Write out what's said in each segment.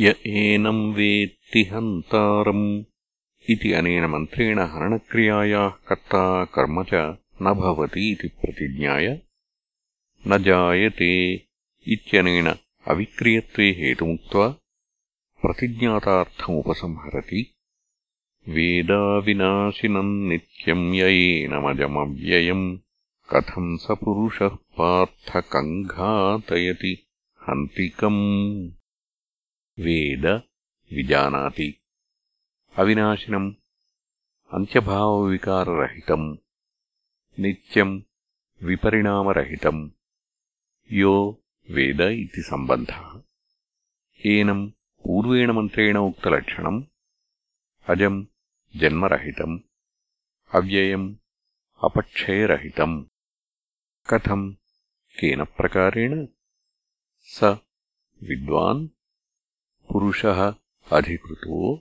य एनम् वेत्ति हन्तारम् इति अनेन मन्त्रेण हरणक्रियायाः कर्ता कर्म च न भवति इति प्रतिज्ञाय न जायते इत्यनेन अविक्रियत्वे हेतुमुक्त्वा प्रतिज्ञातार्थमुपसंहरति वेदाविनाशिनम् नित्यम् ययेनमजमव्ययम् कथम् स पुरुषः पार्थकम् घातयति हन्तिकम् వేద విజానాతి అవినాశినం అంత్యభావవికారరహితం నిత్యం విపరిణామరహితం యో వేద ఇది సంబంధ. ఏనం పూర్వేణ మంత్రేణ ఉక్తలక్షణం అజం జన్మరహితం అవ్యయం అపక్షయరహితం కథం కేన ప్రకారేణ స విద్వాన్ पुरुषः अधिकृतो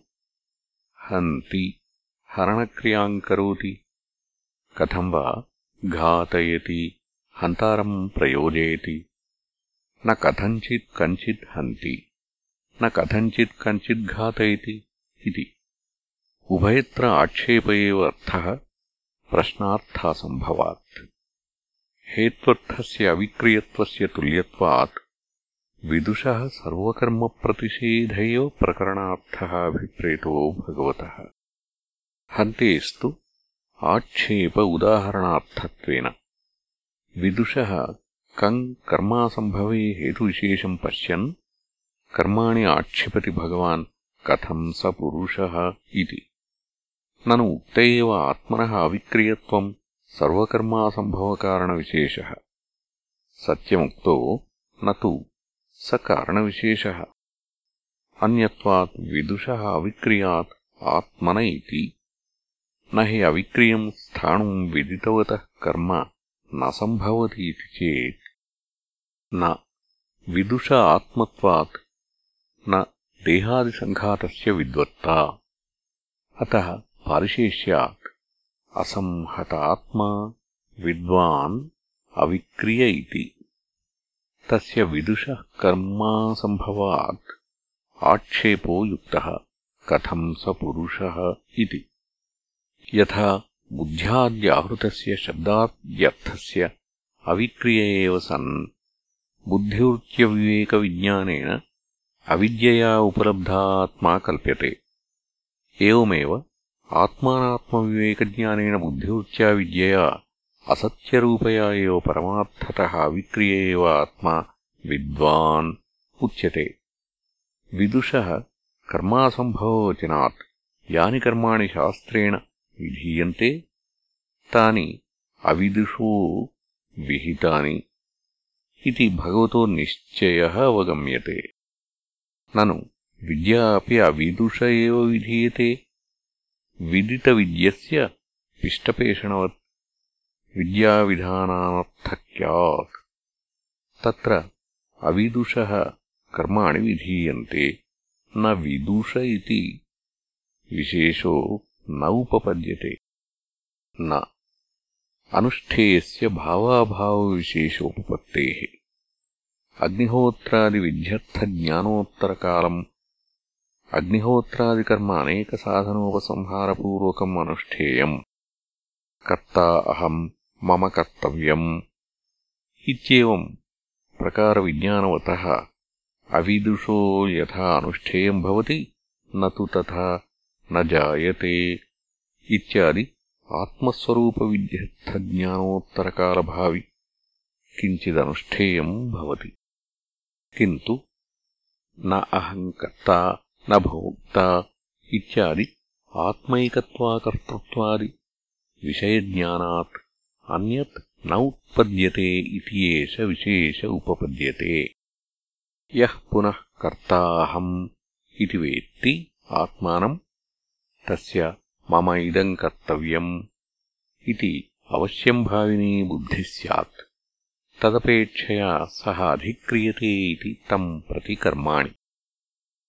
हन्ति हरणक्रियाम् करोति कथम् वा घातयति हन्तारम् प्रयोजयति। न कथञ्चित् कञ्चित् हन्ति, न कथञ्चित् कञ्चित् घातयति इति। उभयत्र आक्षेप एव अर्थः, प्रश्नार्थासम्भवात्। हेत्वर्थस्य अविक्रियत्वस्य तुल्यत्वात् विदुषः सर्वकर्मप्रतिषेध एव प्रकरणार्थः अभिप्रेतो भगवतः हन्तेस्तु आक्षेप उदाहरणार्थत्वेन विदुषः कम् कर्मासम्भवे हेतुविशेषम् पश्यन् कर्माणि आक्षिपति भगवान् कथम् स पुरुषः इति ननु उक्त एव आत्मनः अविक्रियत्वम् सर्वकर्मासम्भवकारणविशेषः सत्यमुक्तो न तु स कारणविशेषः अन्यत्वात् विदुषः अविक्रियात् आत्मन इति न हि अविक्रियम् स्थाणुम् विदितवतः कर्म न सम्भवति इति चेत् न विदुष आत्मत्वात् न देहादिसङ्घातस्य विद्वत्ता अतः पारिशेष्यात् असंहतात्मा विद्वान् अविक्रिय इति తస్య విదుషః కర్మాసంభవాత్ ఆక్షేపో యుక్తः కథం స పురుషः ఇది యథా బుద్ధ్యాద్యాహృతస్య శబ్దాద్యర్థస్య అవిక్రియ ఏవ సన్ బుద్ధ్యుర్త్యవివేకవిజ్ఞానేన అవిద్యయా ఉపలబ్ధాత్మా కల్ప్యతే ఏవమేవ ఆత్మానాత్మవివేకజ్ఞానేన బుద్ధ్యుర్త్యా విద్యయా असत्यरूपया एव परमार्थतः अविक्रिय एव आत्मा विद्वान् उच्यते विदुषः कर्मासम्भववचनात् यानि कर्माणि शास्त्रेण विधीयन्ते तानि अविदुषो विहितानि इति भगवतो निश्चयः अवगम्यते ननु विद्या अपि अविदुष एव विधीयते विदितविद्यस्य पिष्टपेषणवत् विद्याविधानानर्थक्यात् तत्र अविदुषः कर्माणि विधीयन्ते न विदुष इति विशेषो न उपपद्यते। न। अनुष्ठेयस्य भावाभावविशेषोपपत्तेः। अग्निहोत्रादिविध्यर्थज्ञानोत्तरकालम्। अग्निहोत्रादिकर्म अनेकसाधनोपसंहारपूर्वकम् अनुष्ठेयम्। कर्ता अहम् మమ కర్తవ్యం. ఇత్యేవం ప్రకారవిజ్ఞానవతః అవిదుషో యథా అనుష్ఠేయం భవతి నతు తథా న జాయతే. ఇత్యాది ఆత్మస్వరూపవిద్యర్థజ్ఞానోత్తరకాలభావి కించిదనుష్ఠేయం భవతి. కింటు న అహం కర్త న భోక్త ఇత్యాది ఆత్మైకత్వాకర్తృత్వాది విషయజ్ఞానాత్ अन्यत् न उत्पद्यते इति एष विशेष उपपद्यते। यः पुनः कर्ता अहम् इति वेत्ति आत्मानम् तस्य मम इदम् कर्तव्यम् इति अवश्यम् भाविनी बुद्धिः स्यात्। तदपेक्षया सः अधिक्रियते इति तम् प्रति कर्माणि।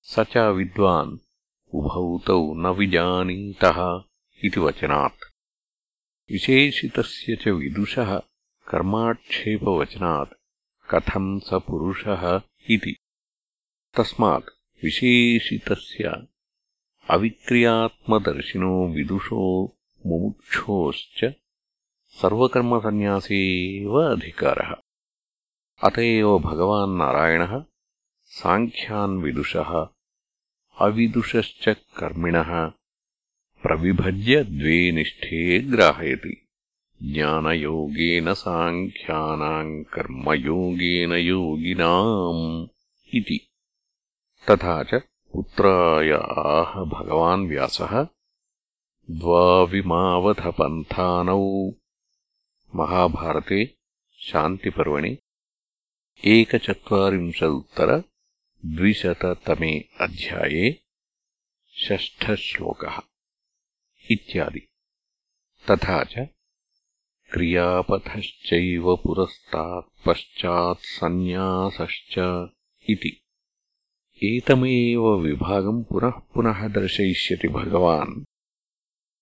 स च विद्वान् उभौ तौ न विजानीतः इति वचनात्। विशेषितस्य च विदुषः कर्माक्षेपवचनात् कथम् स पुरुषः इति। तस्मात् विशेषितस्य अविक्रियात्मदर्शिनो विदुषो मुमुक्षोश्च सर्वकर्मसन्न्यासे एव अधिकारः। अत एव भगवान् नारायणः साङ्ख्यान् विदुषः अविदुषश्च कर्मिणः प्रविभज्य द्वे निष्ठे ग्राहयति। ज्ञानयोगेन साङ्ख्यानाम् कर्मयोगेन योगिनाम् इति। तथा च पुत्राय आह भगवान् व्यासः द्वाविमावधपन्थानौ महाभारते शान्तिपर्वणि एकचत्वारिंशदुत्तरद्विशततमे अध्याये षष्ठश्लोकः इत्यादि। तथा च क्रियापथश्चैव पुरस्तात्पश्चात्सन्न्यासश्च इति। एतमेव विभागम् पुनः पुनः दर्शयिष्यति भगवान्।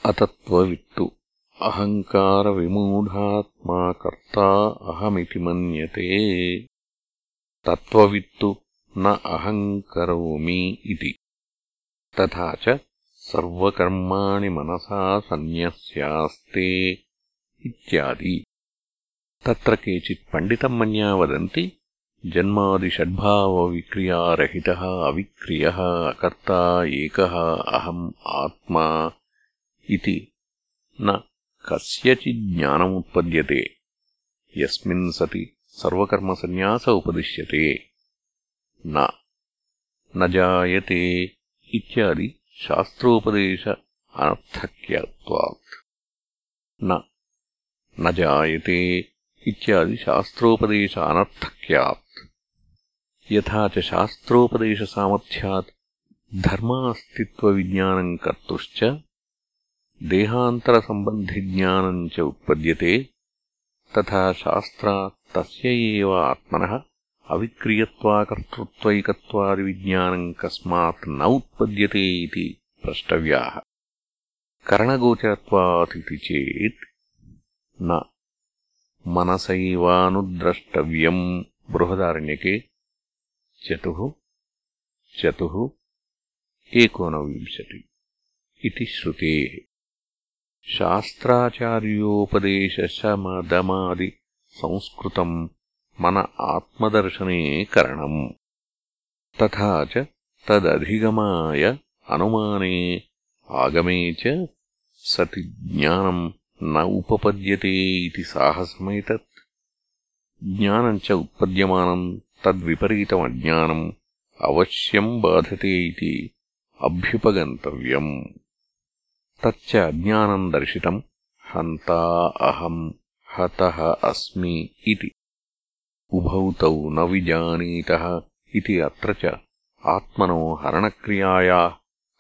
अतत्त्ववित्तु। अहङ्कारविमूढात्मा कर्ता अहमिति मन्यते। तत्त्ववित्तु न अहङ्करोमि इति। तथा च सर्वकर्माणि मनसा सन्न्यस्यास्ते इत्यादि। तत्र केचित् पण्डितम् मन्या वदन्ति जन्मादिषड्भावविक्रियारहितः अविक्रियः अकर्ता एकः अहम् आत्मा इति। न कस्यचिज्ज्ञानमुत्पद्यते यस्मिन् सति सर्वकर्मसन्न्यास उपदिश्यते। न न जायते इत्यादि शास्त्रोपदेश अनर्थक्यत्वात्। न। न जायते इत्यादि शास्त्रोपदेश अनर्थक्यात्। यथा च शास्त्रोपदेशसामर्थ्यात् धर्मास्तित्वविज्ञानम् कर्तुश्च देहान्तरसम्बन्धिज्ञानम् च उत्पद्यते। तथा शास्त्रात् तस्य एव आत्मनः अविक्रियत्वाकर्तृत्वैकत्वादिविज्ञानम् कस्मात् न उत्पद्यते इति प्रष्टव्याः करणगोचरत्वातिति चेत् न मनसैवानुद्रष्टव्यम् बृहदारण्यके चतुः चतुः एकोनविंशति इति श्रुतेः शास्त्राचार्योपदेशशमदमादिसंस्कृतम् మన ఆత్మదర్శనే కరణం తదధిగమాయ అనుమానే ఆగమే చ సతి జ్ఞానం న ఉపపద్యతే ఇది సాహసమేతత్ జ్ఞానం చ ఉత్పద్యమానం తద్విపరీతమజ్ఞానం అవశ్యం బాధతే ఇది అభ్యుపగంతవ్యం. తచ్చ అజ్ఞానం దర్శితం హంతా అహం హత అస్మి ఇది उभौ तौ न विजानीतः इति अत्र च आत्मनो हरणक्रियायाः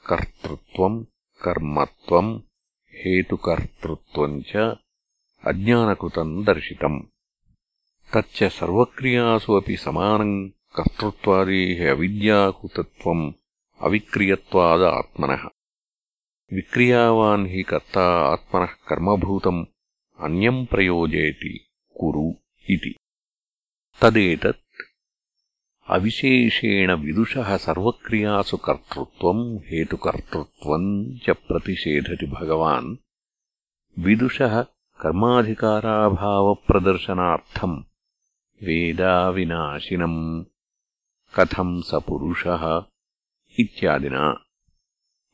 कर्तृत्वम् कर्मत्वम् हेतुकर्तृत्वम् च अज्ञानकृतम् दर्शितम्। तच्च सर्वक्रियासु अपि समानम् कर्तृत्वादेः अविद्याकृतत्वम् अविक्रियत्वादात्मनः विक्रियावान् हि कर्ता आत्मनः कर्मभूतम् अन्यम् प्रयोजयति कुरु इति తదేతత్ అవిశేషేణ విదుషः సర్వక్రియాసు కర్తృత్వం హేతుకర్తృత్వం చ ప్రతిషేధతి భగవాన్ విదుషः కర్మాధికారాభావప్రదర్శనార్థం వేదావినాశినం కథం స పురుషः ఇత్యాదినా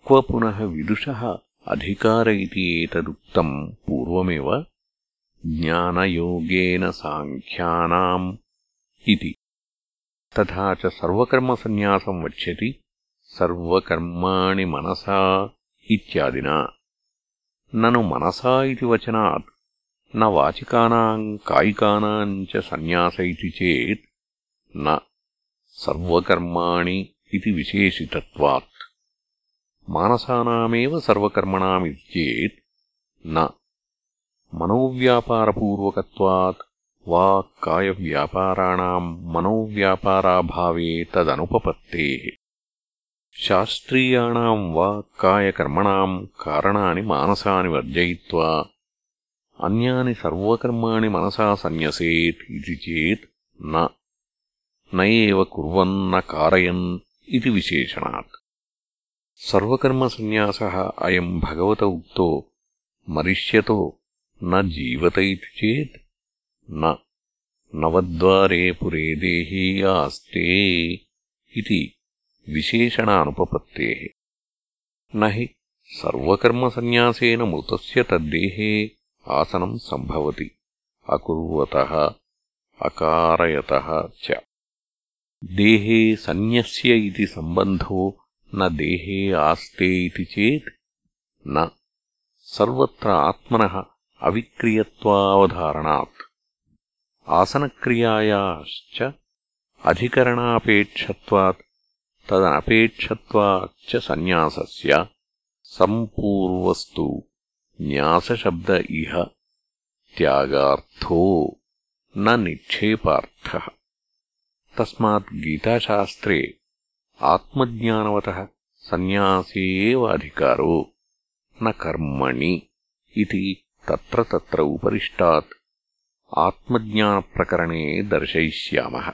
క్వ పునః విదుషः అధికార ఇది ఏతదుక్తం పూర్వమేవ జ్ఞానయోగేన సాంఖ్యానాం ఇది తర్వకర్మసన్యాసం వచ్చతి సర్వకర్మసన్యాసం సర్వకర్మాణి మనసా ఇత్యాదినా నను మనసా ఇది వచనాత్ న వాచికానాం సన్యాస ఇది చేత్ న ఇది విశేషితత్వాత్ మానసానామేవ సర్వకర్మణామితి చేత్ మనోవ్యాపారపూర్వకత్వాత్ वा कायव्यापाराणाम् मनोव्यापाराभावे तदनुपपत्तेः शास्त्रीयाणाम् वा कायकर्मणाम् कारणानि मानसानि वर्जयित्वा अन्यानि सर्वकर्माणि मनसा सन्न्यसेत् इति चेत् न न एव कुर्वन्न कारयन् इति विशेषणात् सर्वकर्मसन्न्यासः अयम् भगवत उक्तो मरिष्यतो न जीवत इति चेत् न। నవద్వారే పురే దేహీయాస్తే విశేషణానుపత్తే విశేషణానుపపత్తే నహి సర్వకర్మసన్యాసేన మృతస్య తద్దేహే ఆసనం సంభవతి అకుర్వత అకారయత దేహే సన్యస్ సంబంధో నేహే దేహే ఆస్తే ఇది చేత్ న సర్వత్ర ఆత్మనః आसनक्रियायाश्च अधिकरणापेक्षत्वात् तदनपेक्षत्वाच्च सन्न्यासस्य सम्पूर्वस्तु न्यासशब्द इह त्यागार्थो न निक्षेपार्थः तस्मात् गीताशास्त्रे आत्मज्ञानवतः सन्न्यासे एव अधिकारो न कर्मणि इति तत्र तत्र उपरिष्टात् आत्मज्ञानप्रकरणे दर्शयिष्यामः